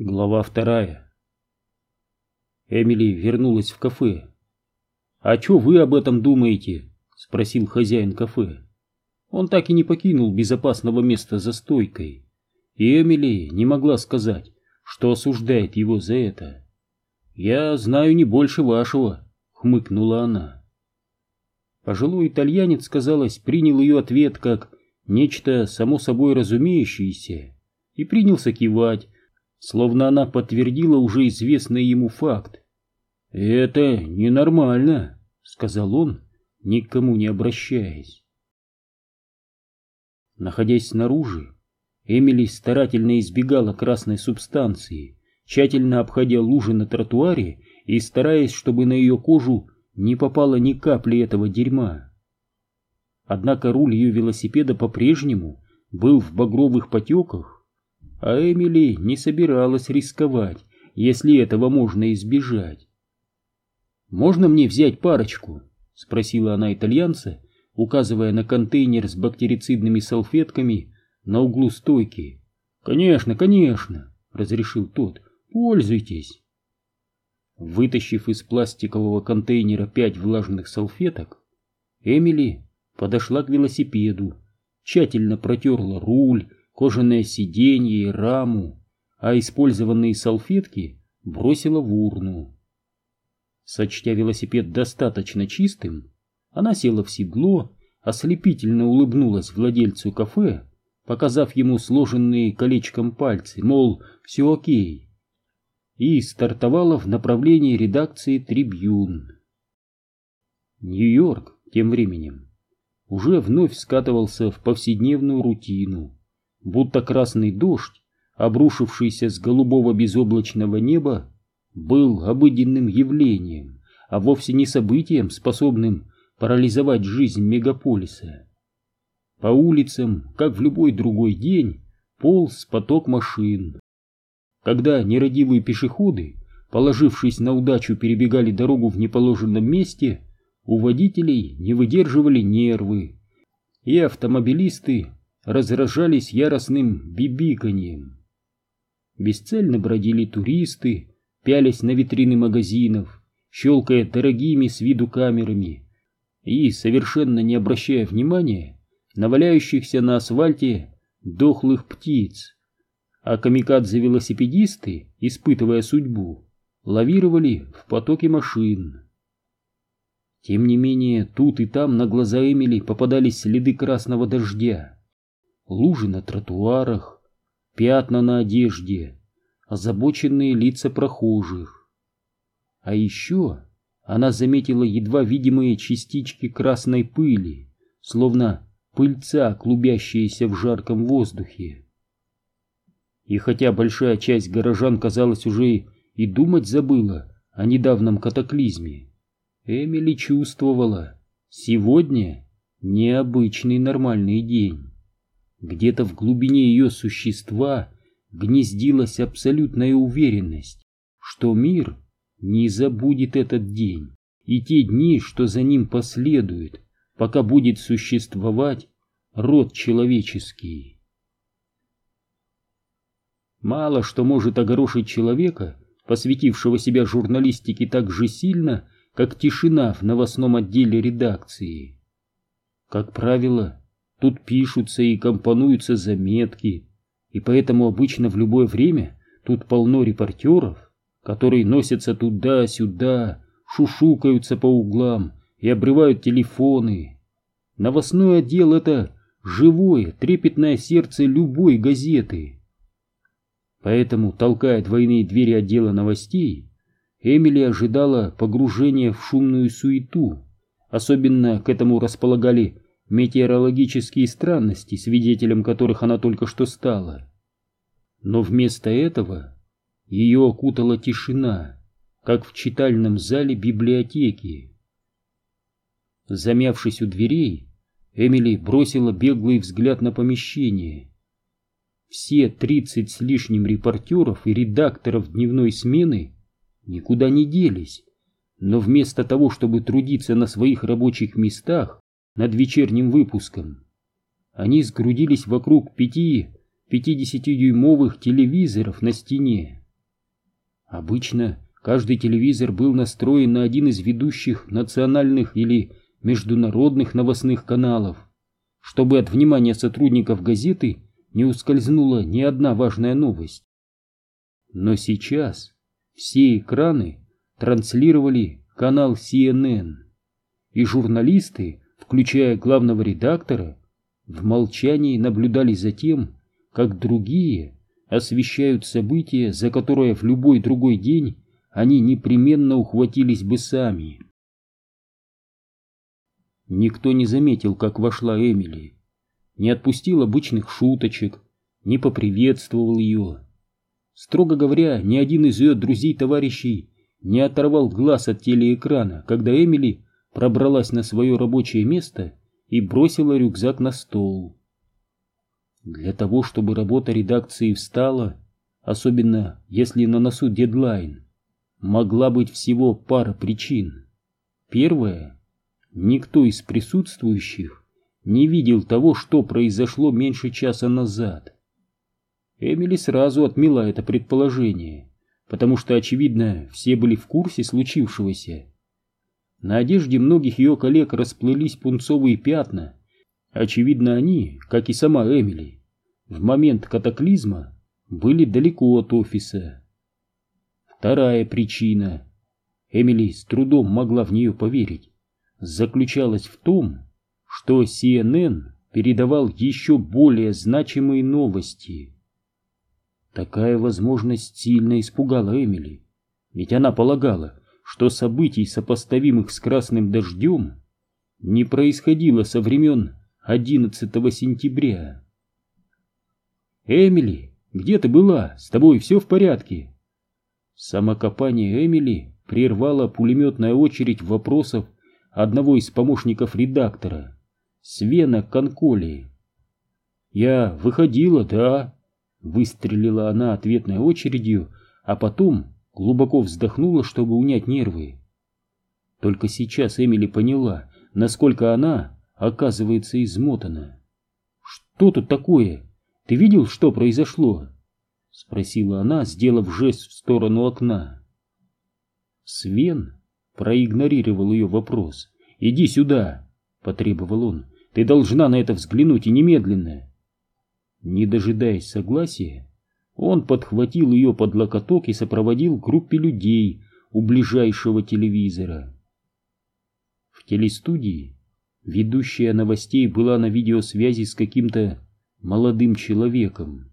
Глава вторая. Эмили вернулась в кафе. «А что вы об этом думаете?» — спросил хозяин кафе. Он так и не покинул безопасного места за стойкой, и Эмили не могла сказать, что осуждает его за это. «Я знаю не больше вашего», — хмыкнула она. Пожилой итальянец, казалось, принял ее ответ как нечто само собой разумеющееся и принялся кивать, словно она подтвердила уже известный ему факт. «Это ненормально», — сказал он, никому не обращаясь. Находясь снаружи, Эмили старательно избегала красной субстанции, тщательно обходя лужи на тротуаре и стараясь, чтобы на ее кожу не попало ни капли этого дерьма. Однако руль ее велосипеда по-прежнему был в багровых потеках, а Эмили не собиралась рисковать, если этого можно избежать. «Можно мне взять парочку?» — спросила она итальянца, указывая на контейнер с бактерицидными салфетками на углу стойки. «Конечно, конечно!» — разрешил тот. «Пользуйтесь!» Вытащив из пластикового контейнера пять влажных салфеток, Эмили подошла к велосипеду, тщательно протерла руль, кожаное сиденье и раму, а использованные салфетки бросила в урну. Сочтя велосипед достаточно чистым, она села в седло, ослепительно улыбнулась владельцу кафе, показав ему сложенные колечком пальцы, мол, все окей, и стартовала в направлении редакции «Трибьюн». Нью-Йорк тем временем уже вновь скатывался в повседневную рутину будто красный дождь, обрушившийся с голубого безоблачного неба, был обыденным явлением, а вовсе не событием, способным парализовать жизнь мегаполиса. По улицам, как в любой другой день, полз поток машин. Когда нерадивые пешеходы, положившись на удачу, перебегали дорогу в неположенном месте, у водителей не выдерживали нервы, и автомобилисты разражались яростным бибиканьем. Бесцельно бродили туристы, пялись на витрины магазинов, щелкая дорогими с виду камерами и, совершенно не обращая внимания, на валяющихся на асфальте дохлых птиц. А камикадзе-велосипедисты, испытывая судьбу, лавировали в потоке машин. Тем не менее, тут и там на глаза Эмили попадались следы красного дождя лужи на тротуарах, пятна на одежде, озабоченные лица прохожих. А еще она заметила едва видимые частички красной пыли, словно пыльца, клубящиеся в жарком воздухе. И хотя большая часть горожан, казалось, уже и думать забыла о недавнем катаклизме, Эмили чувствовала, сегодня необычный нормальный день. Где-то в глубине ее существа гнездилась абсолютная уверенность, что мир не забудет этот день и те дни, что за ним последуют, пока будет существовать род человеческий. Мало что может огорошить человека, посвятившего себя журналистике так же сильно, как тишина в новостном отделе редакции. Как правило, Тут пишутся и компонуются заметки, и поэтому обычно в любое время тут полно репортеров, которые носятся туда-сюда, шушукаются по углам и обрывают телефоны. Новостной отдел — это живое, трепетное сердце любой газеты. Поэтому, толкая двойные двери отдела новостей, Эмили ожидала погружения в шумную суету. Особенно к этому располагали метеорологические странности, свидетелем которых она только что стала. Но вместо этого ее окутала тишина, как в читальном зале библиотеки. Замявшись у дверей, Эмили бросила беглый взгляд на помещение. Все тридцать с лишним репортеров и редакторов дневной смены никуда не делись, но вместо того, чтобы трудиться на своих рабочих местах, над вечерним выпуском. Они сгрудились вокруг пяти 50-дюймовых телевизоров на стене. Обычно каждый телевизор был настроен на один из ведущих национальных или международных новостных каналов, чтобы от внимания сотрудников газеты не ускользнула ни одна важная новость. Но сейчас все экраны транслировали канал CNN, и журналисты, включая главного редактора, в молчании наблюдали за тем, как другие освещают события, за которое в любой другой день они непременно ухватились бы сами. Никто не заметил, как вошла Эмили, не отпустил обычных шуточек, не поприветствовал ее. Строго говоря, ни один из ее друзей-товарищей не оторвал глаз от телеэкрана, когда Эмили пробралась на свое рабочее место и бросила рюкзак на стол. Для того, чтобы работа редакции встала, особенно если на носу дедлайн, могла быть всего пара причин. Первая — никто из присутствующих не видел того, что произошло меньше часа назад. Эмили сразу отмела это предположение, потому что, очевидно, все были в курсе случившегося. На одежде многих ее коллег расплылись пунцовые пятна. Очевидно, они, как и сама Эмили, в момент катаклизма были далеко от офиса. Вторая причина, Эмили с трудом могла в нее поверить, заключалась в том, что CNN передавал еще более значимые новости. Такая возможность сильно испугала Эмили, ведь она полагала, что событий, сопоставимых с красным дождем, не происходило со времен 11 сентября. «Эмили, где ты была? С тобой все в порядке?» Самокопание Эмили прервала пулеметная очередь вопросов одного из помощников редактора, Свена Конколи. «Я выходила, да?» — выстрелила она ответной очередью, а потом глубоко вздохнула, чтобы унять нервы. Только сейчас Эмили поняла, насколько она, оказывается, измотана. «Что тут такое?» Ты видел, что произошло? — спросила она, сделав жест в сторону окна. Свен проигнорировал ее вопрос. «Иди сюда!» — потребовал он. «Ты должна на это взглянуть и немедленно!» Не дожидаясь согласия, он подхватил ее под локоток и сопроводил группе людей у ближайшего телевизора. В телестудии ведущая новостей была на видеосвязи с каким-то молодым человеком.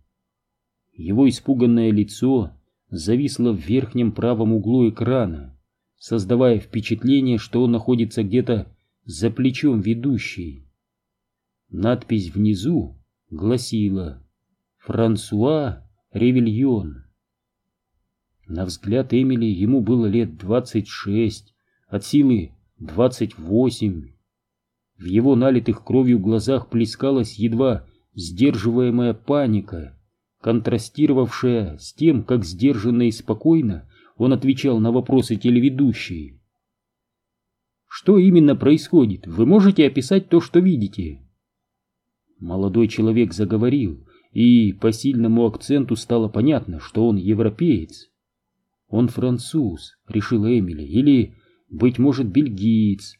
Его испуганное лицо зависло в верхнем правом углу экрана, создавая впечатление, что он находится где-то за плечом ведущей. Надпись внизу гласила «Франсуа Ревельон». На взгляд Эмили ему было лет двадцать шесть, от силы двадцать восемь. В его налитых кровью глазах плескалась едва сдерживаемая паника, контрастировавшая с тем, как сдержанно и спокойно он отвечал на вопросы телеведущей. «Что именно происходит? Вы можете описать то, что видите?» Молодой человек заговорил, и по сильному акценту стало понятно, что он европеец. «Он француз», — решила Эмили, — «или, быть может, бельгиец».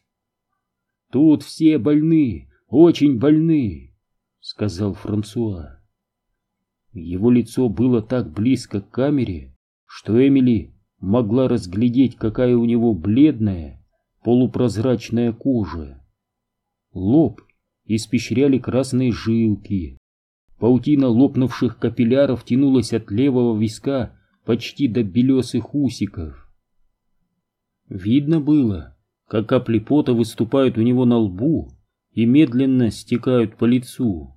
«Тут все больны, очень больны», сказал Франсуа. Его лицо было так близко к камере, что Эмили могла разглядеть, какая у него бледная, полупрозрачная кожа. Лоб испещряли красные жилки. Паутина лопнувших капилляров тянулась от левого виска почти до белесых усиков. Видно было, как капли пота выступают у него на лбу и медленно стекают по лицу.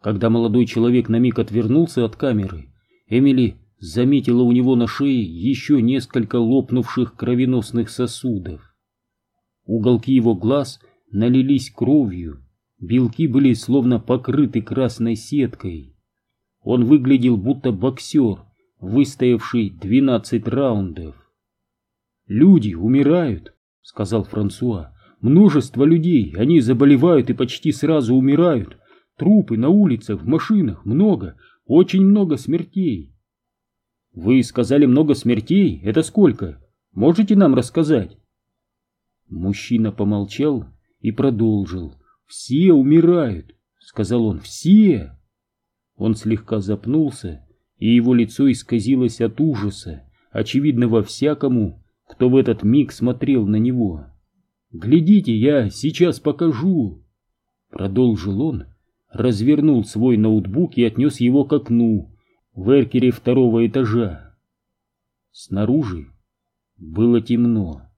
Когда молодой человек на миг отвернулся от камеры, Эмили заметила у него на шее еще несколько лопнувших кровеносных сосудов. Уголки его глаз налились кровью, белки были словно покрыты красной сеткой. Он выглядел будто боксер, выстоявший двенадцать раундов. «Люди умирают», — сказал Франсуа. «Множество людей, они заболевают и почти сразу умирают, Трупы на улицах, в машинах, много, очень много смертей. Вы сказали много смертей. Это сколько? Можете нам рассказать? Мужчина помолчал и продолжил. «Все умирают», — сказал он, — «все». Он слегка запнулся, и его лицо исказилось от ужаса, очевидного всякому, кто в этот миг смотрел на него. «Глядите, я сейчас покажу!» Продолжил он, развернул свой ноутбук и отнес его к окну в эркере второго этажа. Снаружи было темно,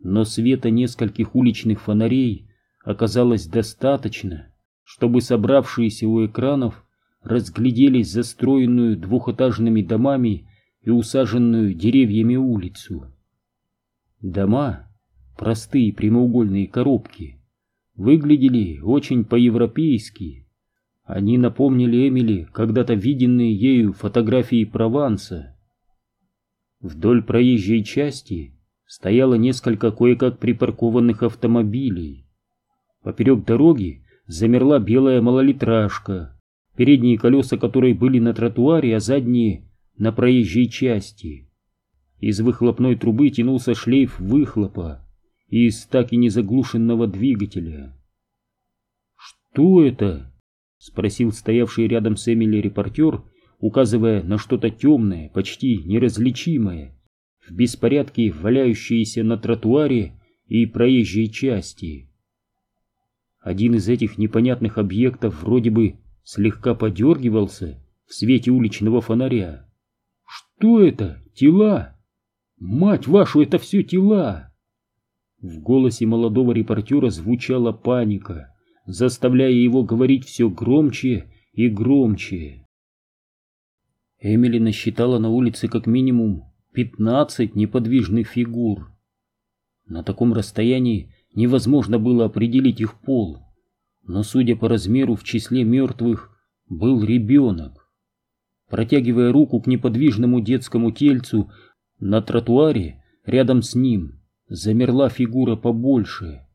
но света нескольких уличных фонарей оказалось достаточно, чтобы собравшиеся у экранов разглядели застроенную двухэтажными домами и усаженную деревьями улицу. Дома, простые прямоугольные коробки, выглядели очень по-европейски. Они напомнили Эмили когда-то виденные ею фотографии Прованса. Вдоль проезжей части стояло несколько кое-как припаркованных автомобилей. Поперек дороги замерла белая малолитражка, передние колеса которой были на тротуаре, а задние — на проезжей части. Из выхлопной трубы тянулся шлейф выхлопа из так и не заглушенного двигателя. «Что это?» — спросил стоявший рядом с Эмили репортер, указывая на что-то темное, почти неразличимое, в беспорядке валяющееся на тротуаре и проезжей части. Один из этих непонятных объектов вроде бы слегка подергивался в свете уличного фонаря. «Что это? Тела?» «Мать вашу, это все тела!» В голосе молодого репортера звучала паника, заставляя его говорить все громче и громче. Эмили насчитала на улице как минимум пятнадцать неподвижных фигур. На таком расстоянии невозможно было определить их пол, но, судя по размеру, в числе мертвых был ребенок. Протягивая руку к неподвижному детскому тельцу, на тротуаре рядом с ним замерла фигура побольше.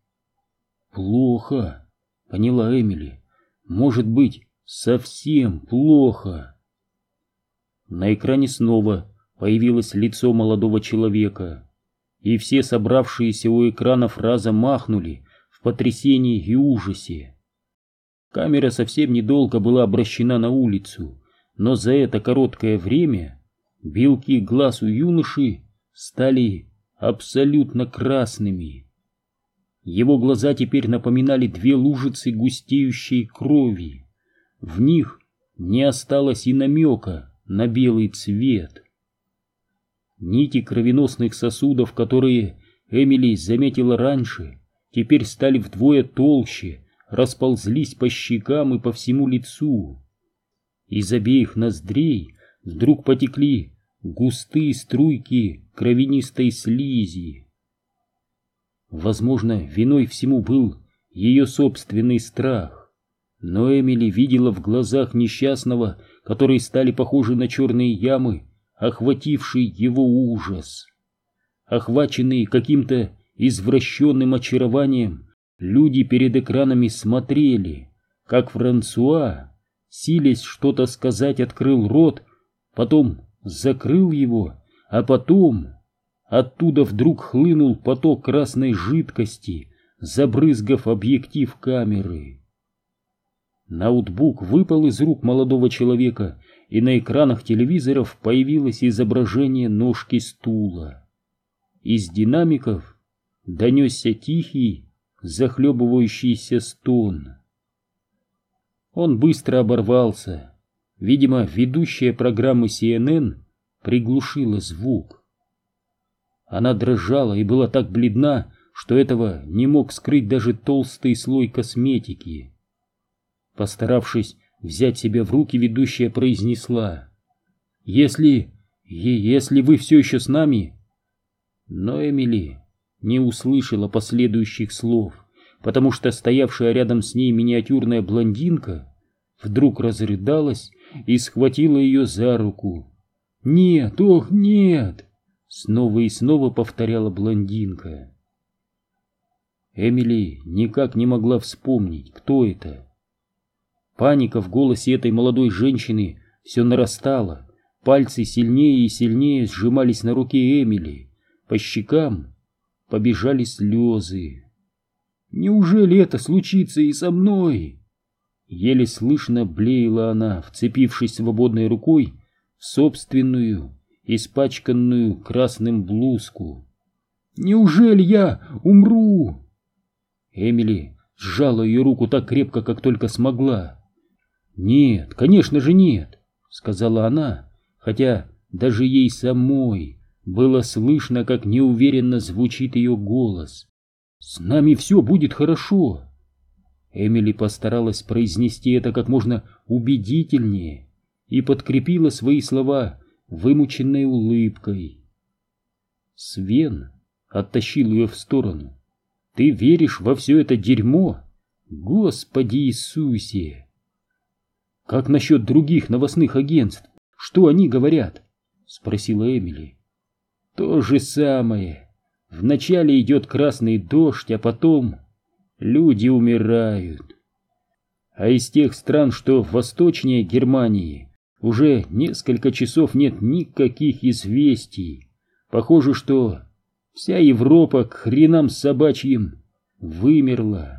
«Плохо», — поняла Эмили. «Может быть, совсем плохо». На экране снова появилось лицо молодого человека, и все собравшиеся у экранов разом махнули в потрясении и ужасе. Камера совсем недолго была обращена на улицу, но за это короткое время белки глаз у юноши стали абсолютно красными. Его глаза теперь напоминали две лужицы густеющей крови. В них не осталось и намека на белый цвет. Нити кровеносных сосудов, которые Эмили заметила раньше, теперь стали вдвое толще, расползлись по щекам и по всему лицу. Из обеих ноздрей вдруг потекли густые струйки кровянистой слизи. Возможно, виной всему был ее собственный страх, но Эмили видела в глазах несчастного, которые стали похожи на черные ямы, охвативший его ужас. Охваченные каким-то извращенным очарованием, люди перед экранами смотрели, как Франсуа силясь что-то сказать, открыл рот, потом закрыл его, а потом оттуда вдруг хлынул поток красной жидкости, забрызгав объектив камеры. Ноутбук выпал из рук молодого человека, и на экранах телевизоров появилось изображение ножки стула. Из динамиков донесся тихий, захлебывающийся стон. Он быстро оборвался. Видимо, ведущая программы CNN приглушила звук. Она дрожала и была так бледна, что этого не мог скрыть даже толстый слой косметики. Постаравшись взять себя в руки, ведущая произнесла «Если... если вы все еще с нами...» Но Эмили не услышала последующих слов потому что стоявшая рядом с ней миниатюрная блондинка вдруг разрыдалась и схватила ее за руку. «Нет, ох, нет!» — снова и снова повторяла блондинка. Эмили никак не могла вспомнить, кто это. Паника в голосе этой молодой женщины все нарастала, Пальцы сильнее и сильнее сжимались на руке Эмили. По щекам побежали слезы. «Неужели это случится и со мной?» Еле слышно блеяла она, вцепившись свободной рукой в собственную, испачканную красным блузку. «Неужели я умру?» Эмили сжала ее руку так крепко, как только смогла. «Нет, конечно же нет», — сказала она, хотя даже ей самой было слышно, как неуверенно звучит ее голос. «С нами все будет хорошо». Эмили постаралась произнести это как можно убедительнее и подкрепила свои слова вымученной улыбкой. Свен оттащил ее в сторону. «Ты веришь во все это дерьмо? Господи Иисусе!» «Как насчет других новостных агентств? Что они говорят?» — спросила Эмили. «То же самое. Вначале идет красный дождь, а потом люди умирают. А из тех стран, что восточнее Германии, уже несколько часов нет никаких известий. Похоже, что вся Европа к хренам собачьим вымерла.